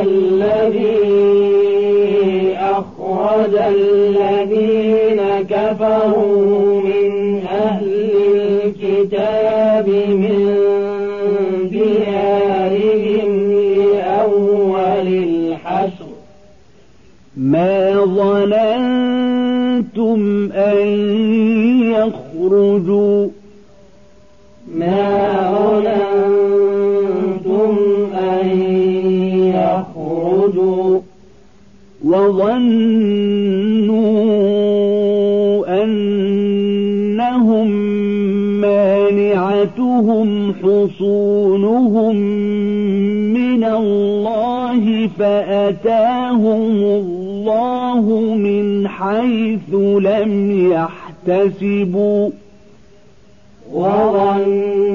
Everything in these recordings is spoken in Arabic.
الذي أخرج الذين كفروا من أهل الكتاب من ديارهم لأول الحشر. ما ظننتم أن يخرجوا وظنوا أنهم مانعتهم حصونهم من الله فأتاهم الله من حيث لم يحتسبوا. وظنوا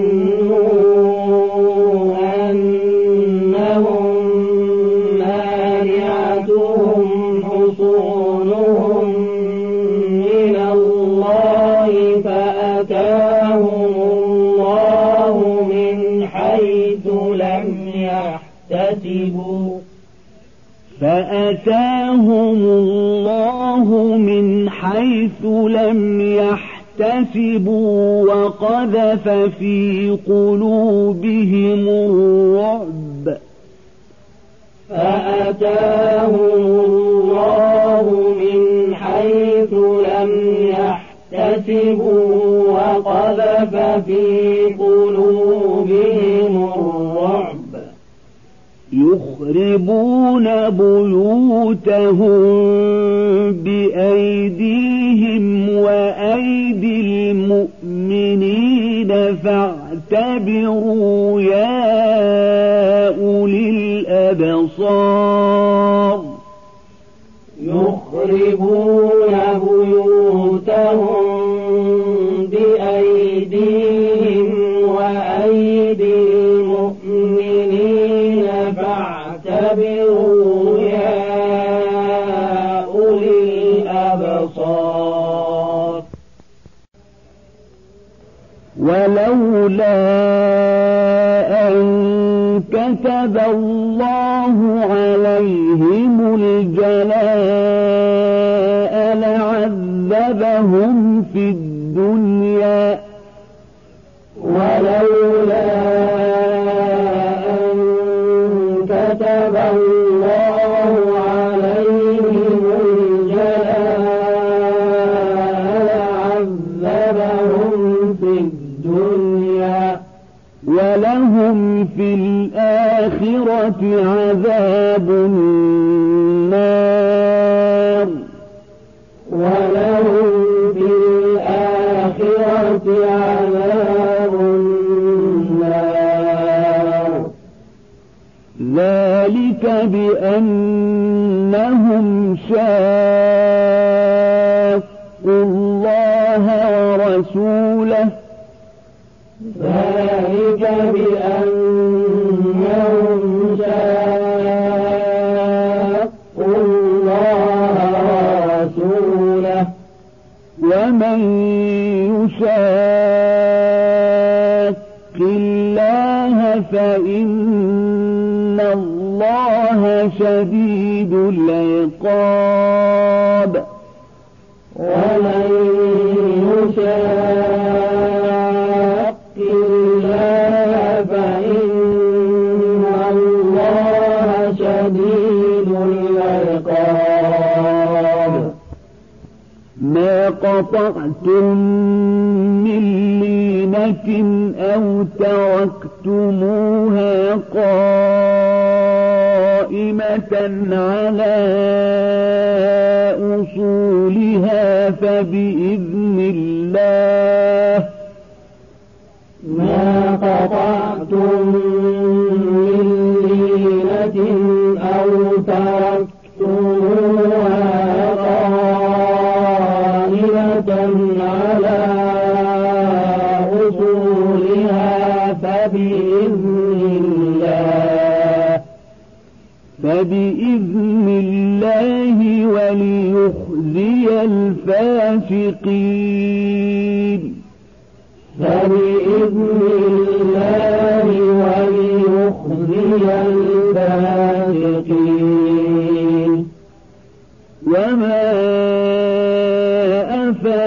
فأتاهم الله من حيث لم يحتسبوا وقذف في قلوبهم الرعب. فأتاهم الله من حيث لم يحتسبوا وقذف في قلوبهم يخربون بيوتهم بأيديهم وأيدي المؤمنين فاعتبروا يا أولي الأبصار. يخربون في الآخرة عذاب النار. ولهم في الآخرة عذاب النار. ذلك بأنهم شاقوا الله ورسوله. ومن يشاق الله فإن الله شديد العقاب. ومن يشاق قطعتم من لينة أو تركتموها قائمة على أصولها فبإذن الله. ما قطعتم فبإذن الله وليخزي الفاسقين. فبإذن الله وليخزي الفاسقين. وما أفاء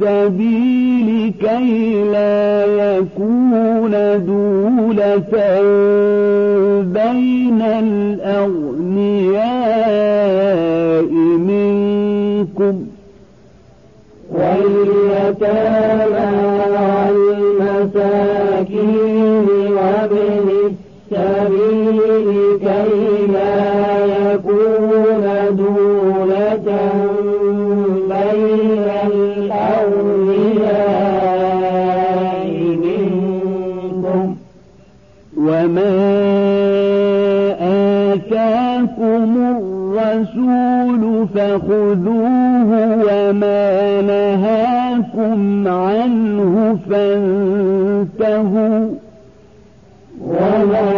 السبيل كي لا يكون دولة بين الأغنياء منكم. واليتامى فخذوه وما نهاكم عنه فانتهوا. وما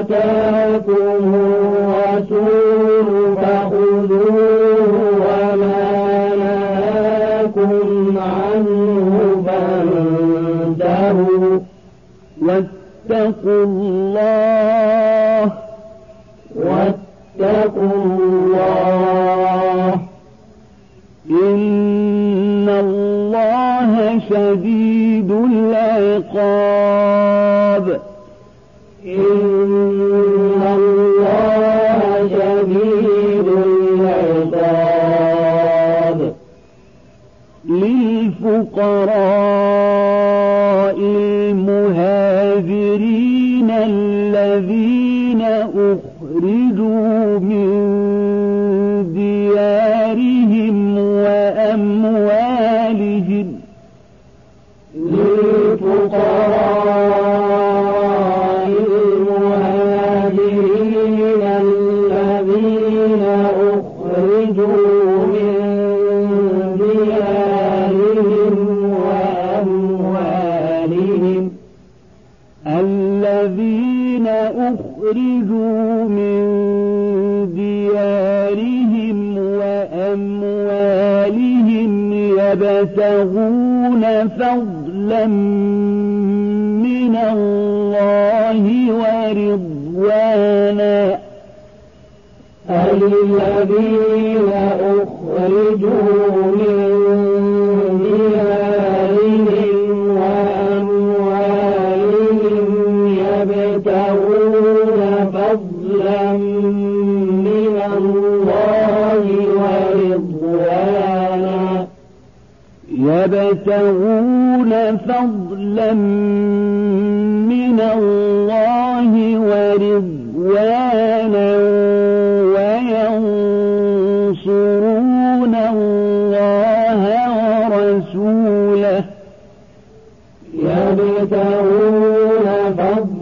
آتاكم الرسول فخذوه وما نهاكم عنه فانتهوا. واتقوا الله الله إن الله شديد العقاب إن الله شديد العقاب للفقراء المهاجرين الذين new يا يبتغون فضل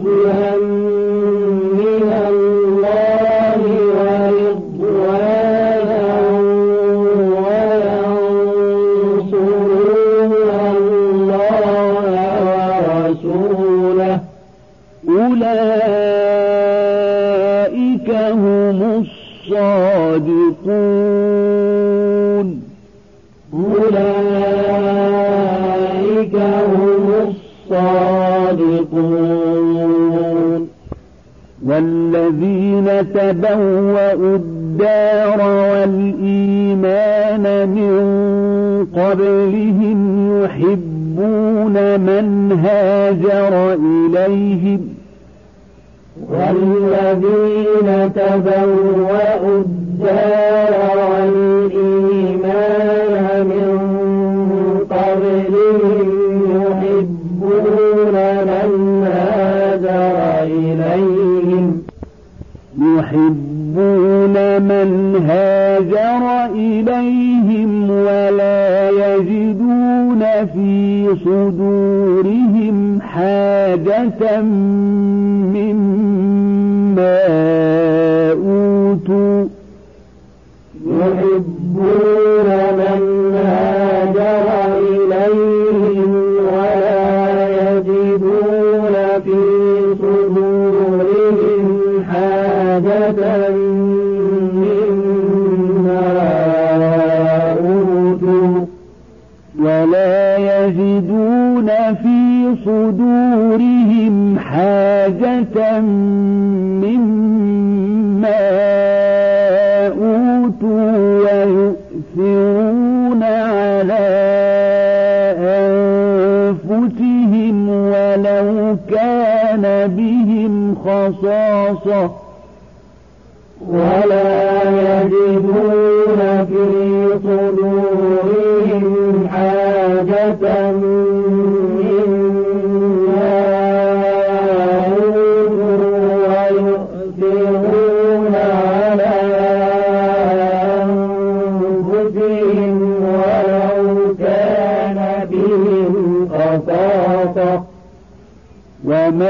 تبوأوا الدار والإيمان من قبلهم يحبون من هاجر إليهم والذين تبوأوا الدار لو كان بهم خصاصة. ولا يجدون في صدورهم حاجة من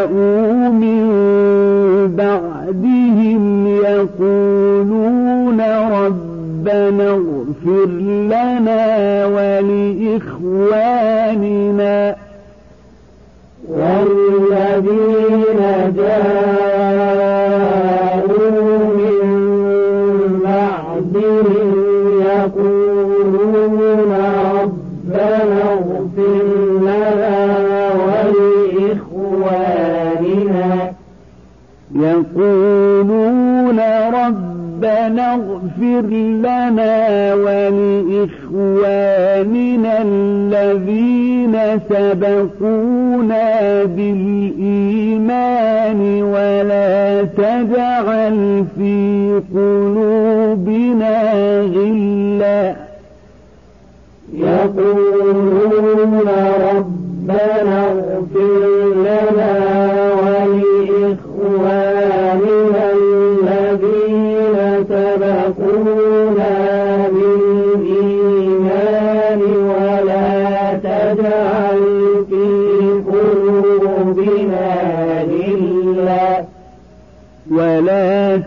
جاءوا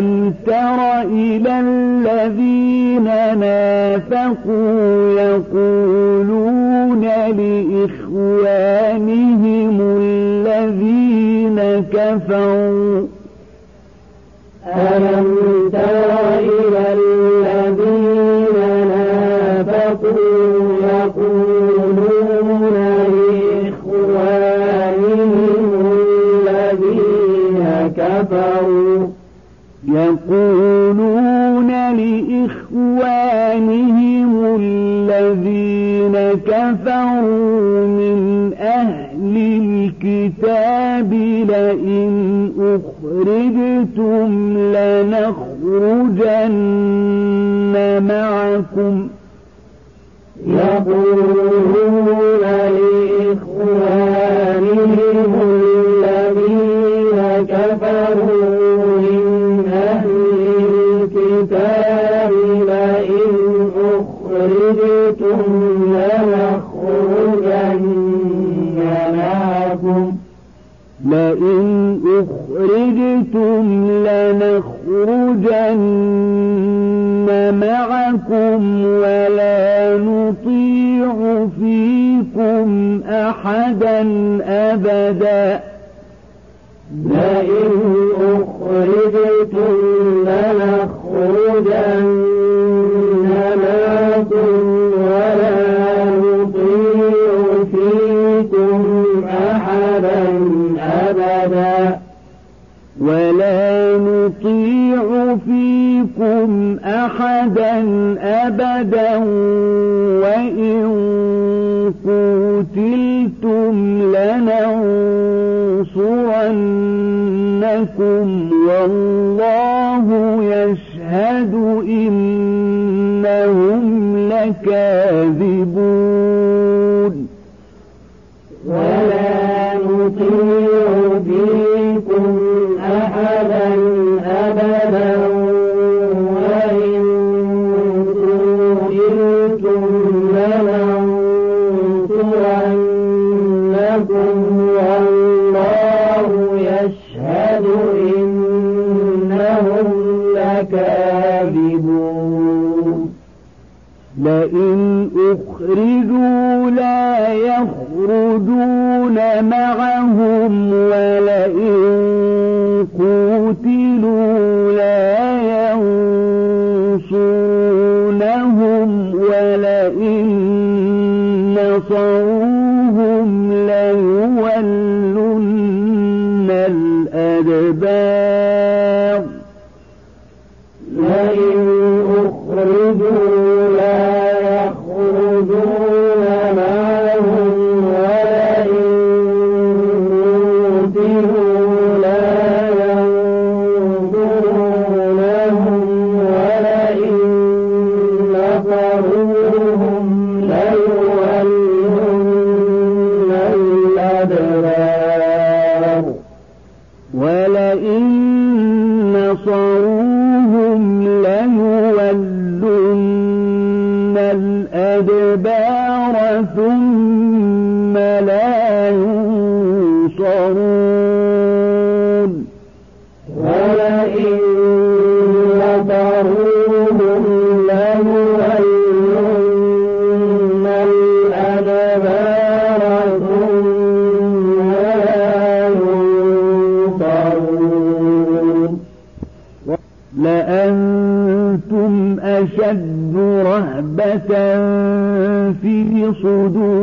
ألم تر إلى الذين نافقوا يقولون لإخوانهم الذين كفروا ألم يقولون لإخوانهم الذين كفروا من أهل الكتاب لئن أخرجتم لنخرجن معكم. يقولون لنخرجن معكم. لئن أخرجتم لنخرجن معكم ولا نطيع فيكم أحدا أبدا. لئن فيكم أحدا أبدا وإن قتلتم لننصرنكم والله يشهد إنهم لكاذبون لئن أخرجوا لا يخرجون معهم ولئن قتلوا لا ينصرونهم ولئن نصروهم ليولن الأدبار.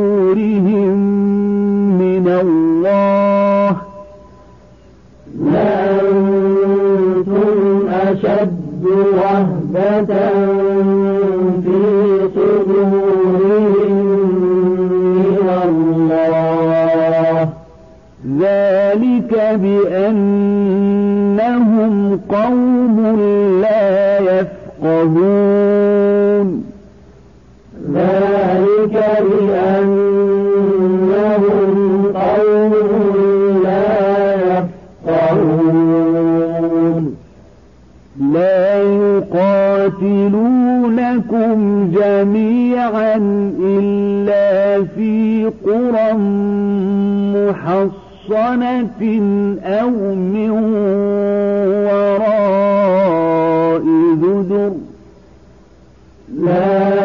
نورهم من الله. لأنتم أشد رهبة في صدورهم من الله. ذلك بأنهم قوم لا يفقهون. يقاتلونكم جميعا إلا في قرى محصنة أو من وراء ذدر لا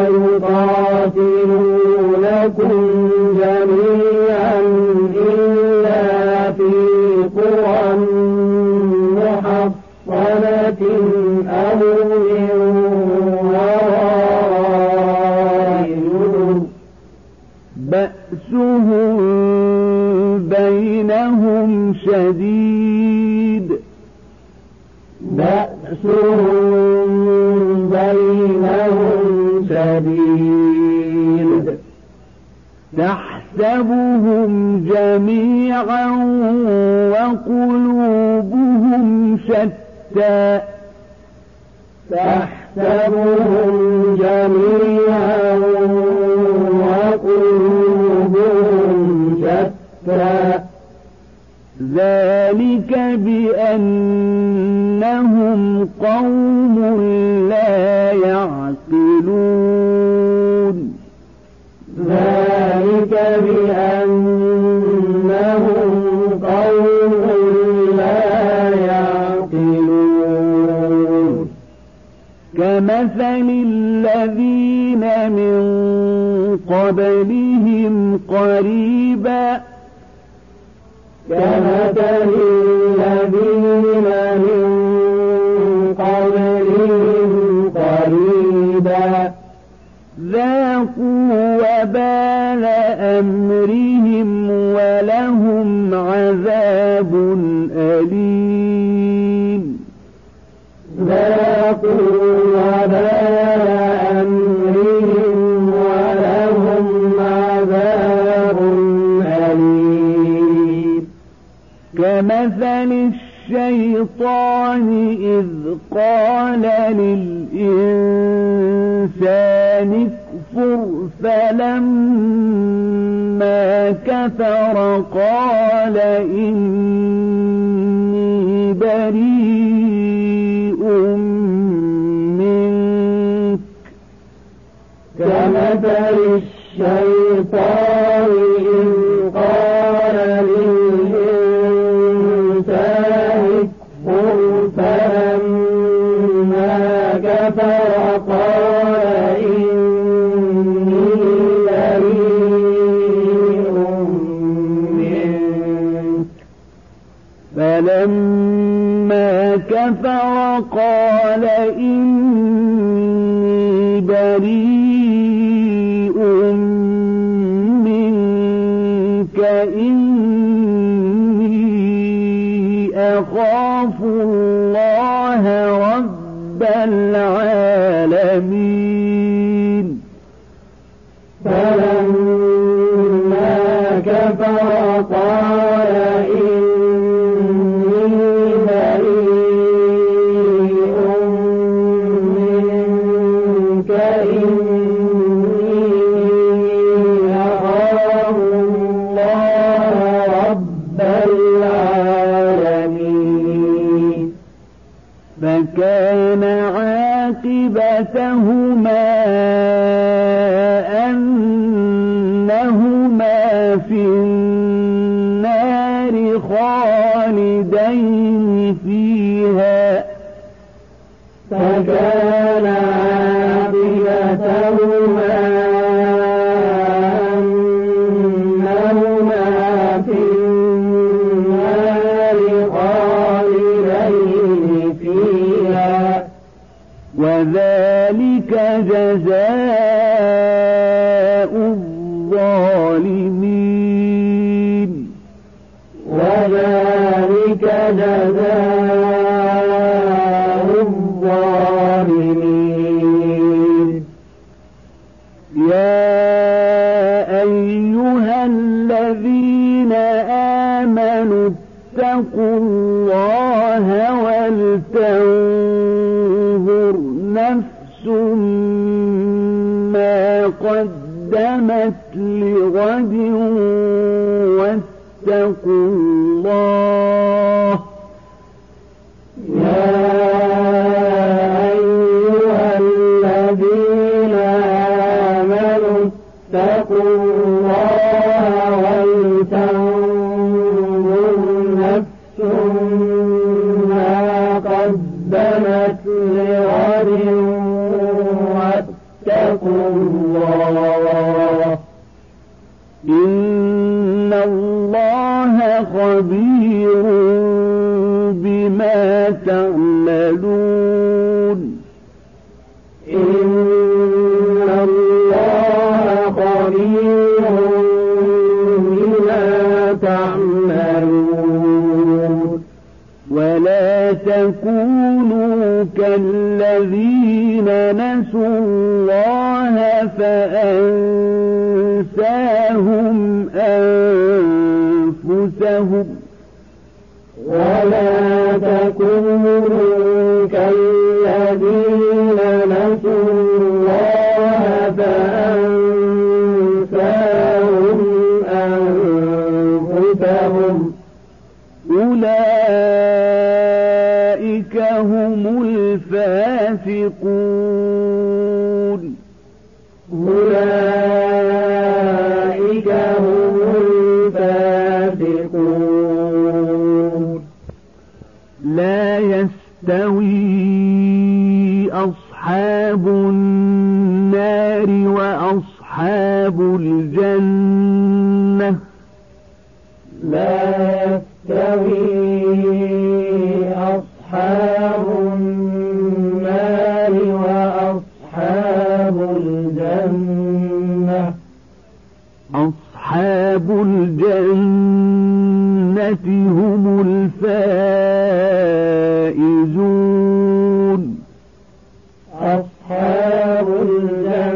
الكريم اتقوا الله ولتنظر نفس ما قدمت لغد واتقوا الله إن الله خبير بما تعملون. إن الله خبير بما تعملون. ولا تكونوا كالذين نسوا الله فأنساهم أنفسهم. ولا تكونوا كالذين نسوا الله فأنساهم أنفسهم. أولئك هم الفاسقون. أولئك هم الفاسقون. لا يستوي أصحاب النار وأصحاب الجنة. لا يستوي أصحاب الجنة هم الفائزون. أصحاب الجنة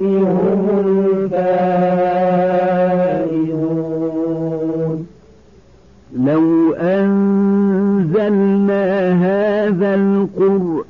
هم الفائزون. لو أنزلنا هذا القرآن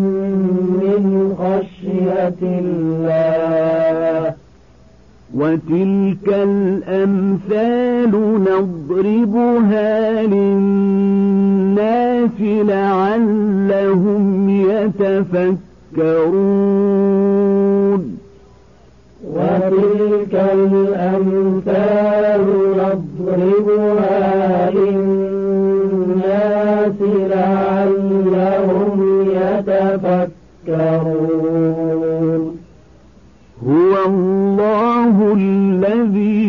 خشية الله وتلك الأمثال نضربها للناس لعلهم يتفكرون. وتلك الأمثال نضربها للناس لعلهم يتفكرون. الله الذي